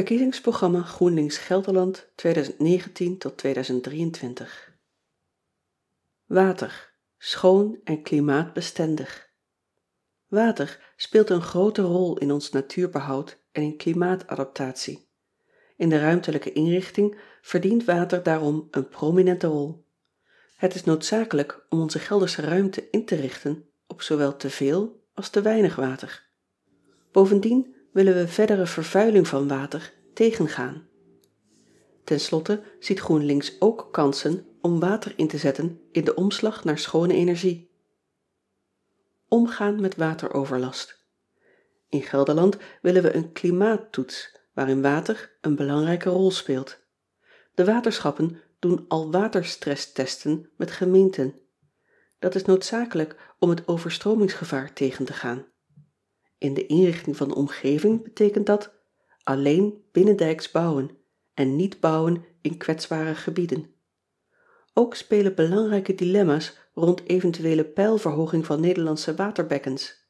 Verkiezingsprogramma GroenLinks Gelderland 2019-2023 Water, schoon en klimaatbestendig. Water speelt een grote rol in ons natuurbehoud en in klimaatadaptatie. In de ruimtelijke inrichting verdient water daarom een prominente rol. Het is noodzakelijk om onze Gelderse ruimte in te richten op zowel te veel als te weinig water. Bovendien willen we verdere vervuiling van water tegengaan. Ten slotte ziet GroenLinks ook kansen om water in te zetten in de omslag naar schone energie. Omgaan met wateroverlast. In Gelderland willen we een klimaattoets waarin water een belangrijke rol speelt. De waterschappen doen al waterstresstesten met gemeenten. Dat is noodzakelijk om het overstromingsgevaar tegen te gaan. In de inrichting van de omgeving betekent dat alleen binnendijks bouwen en niet bouwen in kwetsbare gebieden. Ook spelen belangrijke dilemma's rond eventuele peilverhoging van Nederlandse waterbekkens.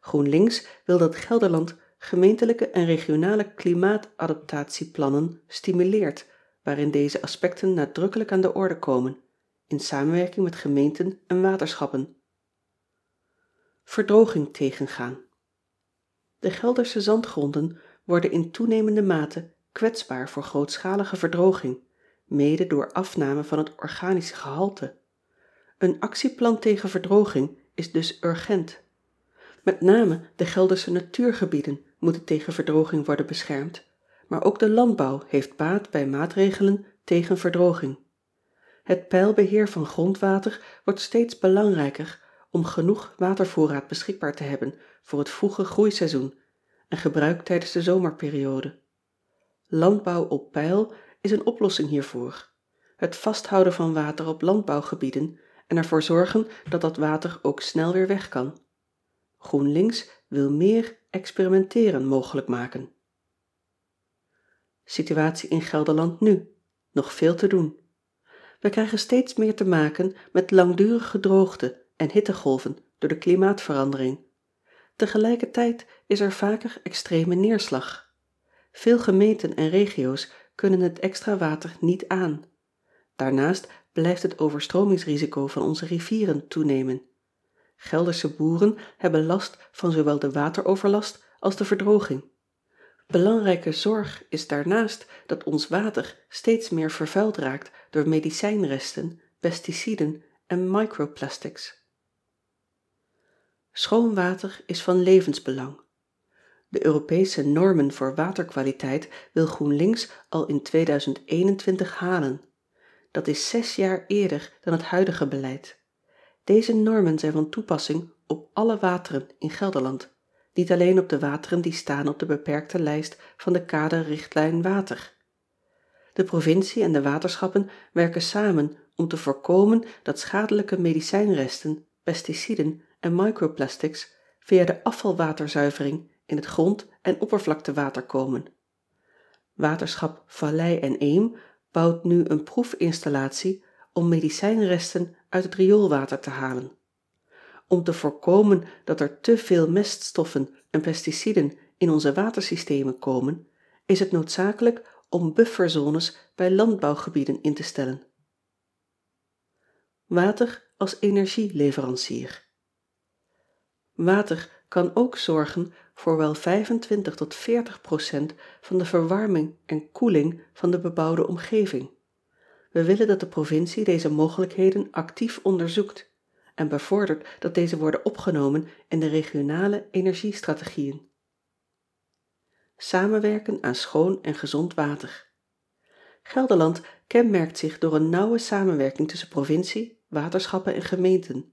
GroenLinks wil dat Gelderland gemeentelijke en regionale klimaatadaptatieplannen stimuleert waarin deze aspecten nadrukkelijk aan de orde komen in samenwerking met gemeenten en waterschappen. Verdroging tegengaan. De Gelderse zandgronden worden in toenemende mate kwetsbaar voor grootschalige verdroging, mede door afname van het organische gehalte. Een actieplan tegen verdroging is dus urgent. Met name de Gelderse natuurgebieden moeten tegen verdroging worden beschermd, maar ook de landbouw heeft baat bij maatregelen tegen verdroging. Het peilbeheer van grondwater wordt steeds belangrijker om genoeg watervoorraad beschikbaar te hebben voor het vroege groeiseizoen en gebruik tijdens de zomerperiode. Landbouw op peil is een oplossing hiervoor. Het vasthouden van water op landbouwgebieden en ervoor zorgen dat dat water ook snel weer weg kan. GroenLinks wil meer experimenteren mogelijk maken. Situatie in Gelderland nu. Nog veel te doen. We krijgen steeds meer te maken met langdurige droogte en hittegolven door de klimaatverandering. Tegelijkertijd is er vaker extreme neerslag. Veel gemeenten en regio's kunnen het extra water niet aan. Daarnaast blijft het overstromingsrisico van onze rivieren toenemen. Gelderse boeren hebben last van zowel de wateroverlast als de verdroging. Belangrijke zorg is daarnaast dat ons water steeds meer vervuild raakt door medicijnresten, pesticiden en microplastics. Schoon water is van levensbelang. De Europese normen voor waterkwaliteit wil GroenLinks al in 2021 halen. Dat is zes jaar eerder dan het huidige beleid. Deze normen zijn van toepassing op alle wateren in Gelderland, niet alleen op de wateren die staan op de beperkte lijst van de kaderrichtlijn water. De provincie en de waterschappen werken samen om te voorkomen dat schadelijke medicijnresten, pesticiden en microplastics via de afvalwaterzuivering in het grond- en oppervlaktewater komen. Waterschap Vallei en Eem bouwt nu een proefinstallatie om medicijnresten uit het rioolwater te halen. Om te voorkomen dat er te veel meststoffen en pesticiden in onze watersystemen komen, is het noodzakelijk om bufferzones bij landbouwgebieden in te stellen. Water als energieleverancier. Water kan ook zorgen voor wel 25 tot 40 procent van de verwarming en koeling van de bebouwde omgeving. We willen dat de provincie deze mogelijkheden actief onderzoekt en bevordert dat deze worden opgenomen in de regionale energiestrategieën. Samenwerken aan schoon en gezond water. Gelderland kenmerkt zich door een nauwe samenwerking tussen provincie, waterschappen en gemeenten.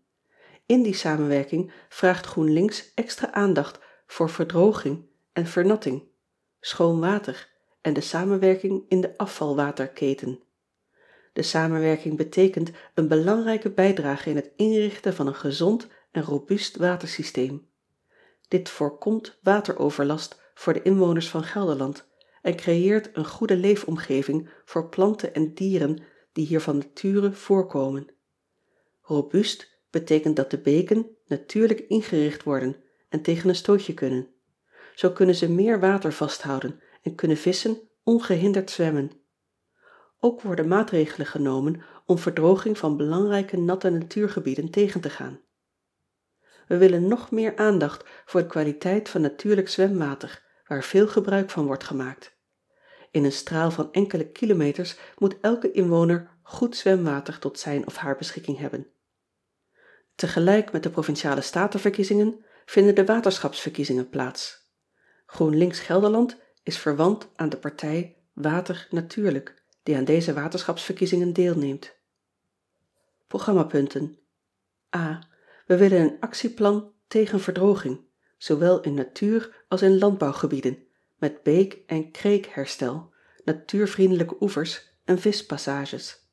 In die samenwerking vraagt GroenLinks extra aandacht voor verdroging en vernatting, schoon water en de samenwerking in de afvalwaterketen. De samenwerking betekent een belangrijke bijdrage in het inrichten van een gezond en robuust watersysteem. Dit voorkomt wateroverlast voor de inwoners van Gelderland en creëert een goede leefomgeving voor planten en dieren die hier van nature voorkomen. Robuust betekent dat de beken natuurlijk ingericht worden en tegen een stootje kunnen. Zo kunnen ze meer water vasthouden en kunnen visschen ongehinderd zwemmen. Ook worden maatregelen genomen om verdroging van belangrijke natte natuurgebieden tegen te gaan. We willen nog meer aandacht voor de kwaliteit van natuurlijk zwemwater waar veel gebruik van wordt gemaakt. In een straal van enkele kilometers moet elke inwoner goed zwemwater tot zijn of haar beschikking hebben. Tegelijk met de provinciale statenverkiezingen vinden de waterschapsverkiezingen plaats. GroenLinks Gelderland is verwant aan de partij Water Natuurlijk die aan deze waterschapsverkiezingen deelneemt. Programmapunten. A. We willen een actieplan tegen verdroging, zowel in natuur als in landbouwgebieden, met beek- en kreekherstel, natuurvriendelijke oevers en vispassages.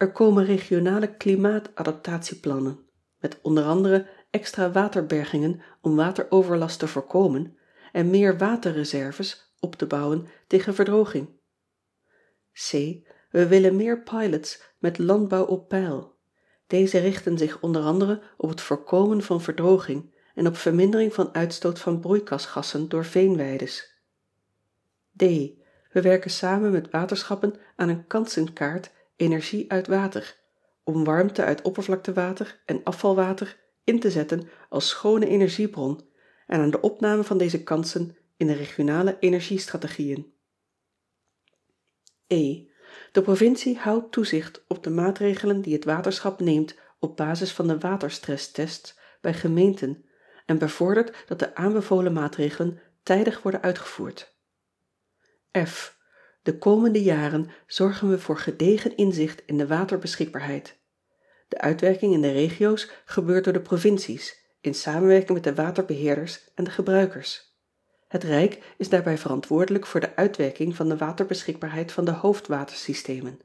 Er komen regionale klimaatadaptatieplannen, met onder andere extra waterbergingen om wateroverlast te voorkomen en meer waterreserves op te bouwen tegen verdroging. C. We willen meer pilots met landbouw op peil. Deze richten zich onder andere op het voorkomen van verdroging en op vermindering van uitstoot van broeikasgassen door veenweides. D. We werken samen met waterschappen aan een kansenkaart energie uit water, om warmte uit oppervlaktewater en afvalwater in te zetten als schone energiebron en aan de opname van deze kansen in de regionale energiestrategieën. E. De provincie houdt toezicht op de maatregelen die het waterschap neemt op basis van de waterstresstests bij gemeenten en bevordert dat de aanbevolen maatregelen tijdig worden uitgevoerd. De komende jaren zorgen we voor gedegen inzicht in de waterbeschikbaarheid. De uitwerking in de regio's gebeurt door de provincies in samenwerking met de waterbeheerders en de gebruikers. Het Rijk is daarbij verantwoordelijk voor de uitwerking van de waterbeschikbaarheid van de hoofdwatersystemen.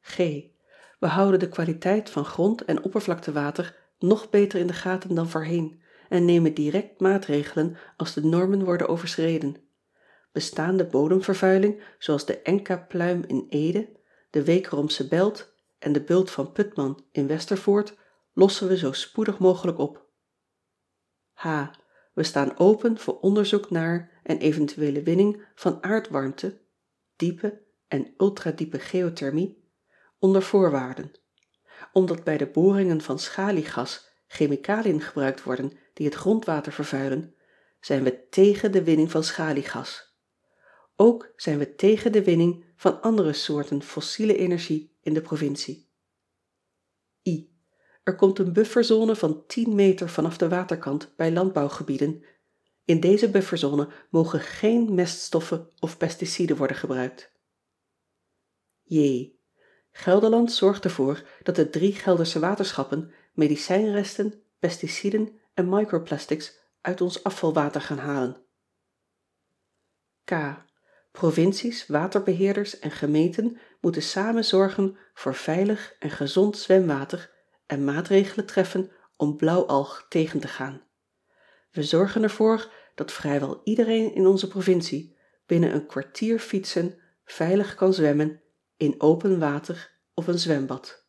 G. We houden de kwaliteit van grond- en oppervlaktewater nog beter in de gaten dan voorheen en nemen direct maatregelen als de normen worden overschreden. Bestaande bodemvervuiling zoals de Enka-pluim in Ede, de Wekeromse belt en de bult van Putman in Westervoort lossen we zo spoedig mogelijk op. H. We staan open voor onderzoek naar en eventuele winning van aardwarmte, diepe en ultradiepe geothermie, onder voorwaarden. Omdat bij de boringen van schaliegas chemicaliën gebruikt worden die het grondwater vervuilen, zijn we tegen de winning van Ook zijn we tegen de winning van andere soorten fossiele energie in de provincie. Er komt een bufferzone van 10 meter vanaf de waterkant bij landbouwgebieden. In deze bufferzone mogen geen meststoffen of pesticiden worden gebruikt. J. Gelderland zorgt ervoor dat de drie Gelderse waterschappen medicijnresten, pesticiden en microplastics uit ons afvalwater gaan halen. Provincies, waterbeheerders en gemeenten moeten samen zorgen voor veilig en gezond zwemwater en maatregelen treffen om blauwalg tegen te gaan. We zorgen ervoor dat vrijwel iedereen in onze provincie binnen een kwartier fietsen veilig kan zwemmen in open water of een zwembad.